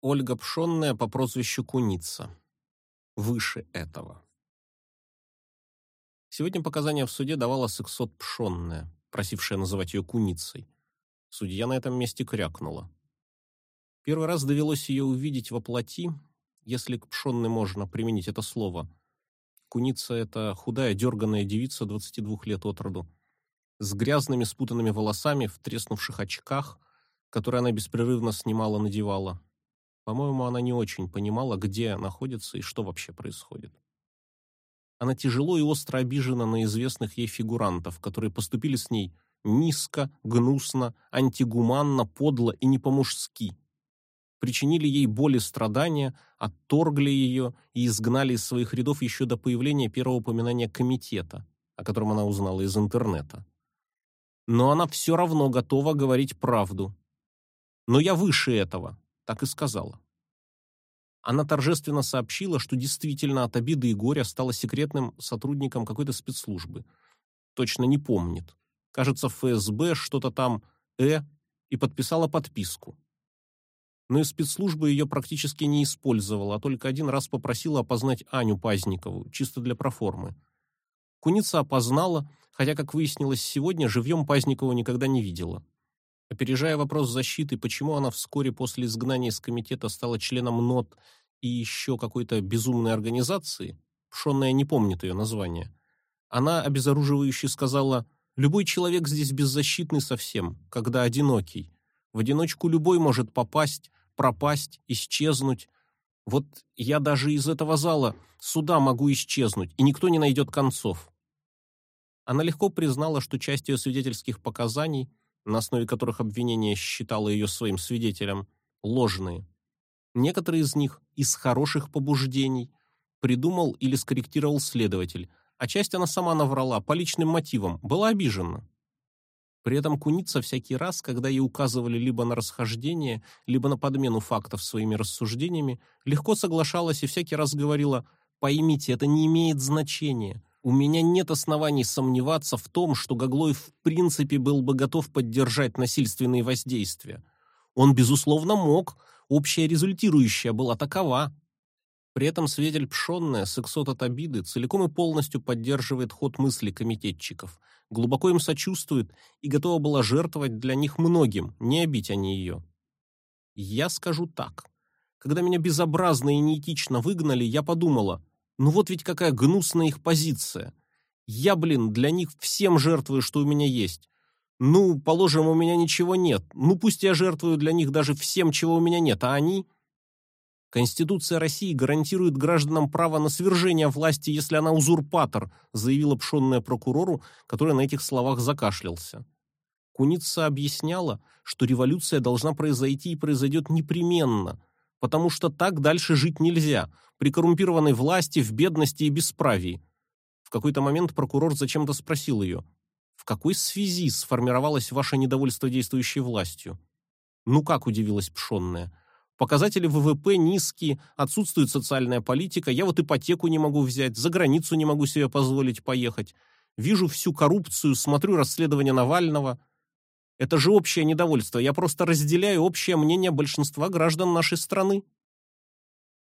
Ольга Пшонная по прозвищу Куница. Выше этого. Сегодня показания в суде давала сексот Пшонная, просившая называть ее Куницей. Судья на этом месте крякнула. Первый раз довелось ее увидеть во плоти, если к Пшонной можно применить это слово. Куница — это худая, дерганная девица 22 лет от роду, с грязными спутанными волосами в треснувших очках, которые она беспрерывно снимала-надевала, по-моему, она не очень понимала, где находится и что вообще происходит. Она тяжело и остро обижена на известных ей фигурантов, которые поступили с ней низко, гнусно, антигуманно, подло и не по-мужски. Причинили ей боль и страдания, отторгли ее и изгнали из своих рядов еще до появления первого упоминания комитета, о котором она узнала из интернета. Но она все равно готова говорить правду. Но я выше этого, так и сказала. Она торжественно сообщила, что действительно от обиды и горя стала секретным сотрудником какой-то спецслужбы. Точно не помнит. Кажется, ФСБ, что-то там «Э», и подписала подписку. Но и спецслужба ее практически не использовала, а только один раз попросила опознать Аню Пазникову, чисто для проформы. Куница опознала, хотя, как выяснилось сегодня, живьем Пазникову никогда не видела. Опережая вопрос защиты, почему она вскоре после изгнания из комитета стала членом НОТ и еще какой-то безумной организации, Пшонная не помнит ее название, она обезоруживающе сказала «Любой человек здесь беззащитный совсем, когда одинокий. В одиночку любой может попасть, пропасть, исчезнуть. Вот я даже из этого зала суда могу исчезнуть, и никто не найдет концов». Она легко признала, что часть ее свидетельских показаний – на основе которых обвинение считало ее своим свидетелем, ложные. Некоторые из них из хороших побуждений придумал или скорректировал следователь, а часть она сама наврала по личным мотивам, была обижена. При этом Куница всякий раз, когда ей указывали либо на расхождение, либо на подмену фактов своими рассуждениями, легко соглашалась и всякий раз говорила «Поймите, это не имеет значения. У меня нет оснований сомневаться в том, что Гаглой в принципе был бы готов поддержать насильственные воздействия. Он, безусловно, мог, общая результирующая была такова. При этом свидетель Пшонная, сексот от обиды, целиком и полностью поддерживает ход мысли комитетчиков, глубоко им сочувствует и готова была жертвовать для них многим, не обить они ее. Я скажу так. Когда меня безобразно и неэтично выгнали, я подумала, ну вот ведь какая гнусная их позиция. Я, блин, для них всем жертвую, что у меня есть. Ну, положим, у меня ничего нет. Ну, пусть я жертвую для них даже всем, чего у меня нет, а они... Конституция России гарантирует гражданам право на свержение власти, если она узурпатор, заявила пшенная прокурору, который на этих словах закашлялся. Куница объясняла, что революция должна произойти и произойдет непременно, потому что так дальше жить нельзя, при коррумпированной власти, в бедности и бесправии. В какой-то момент прокурор зачем-то спросил ее, в какой связи сформировалось ваше недовольство действующей властью? Ну как, удивилась Пшонная. Показатели ВВП низкие, отсутствует социальная политика, я вот ипотеку не могу взять, за границу не могу себе позволить поехать. Вижу всю коррупцию, смотрю расследование Навального. Это же общее недовольство. Я просто разделяю общее мнение большинства граждан нашей страны.